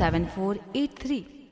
7483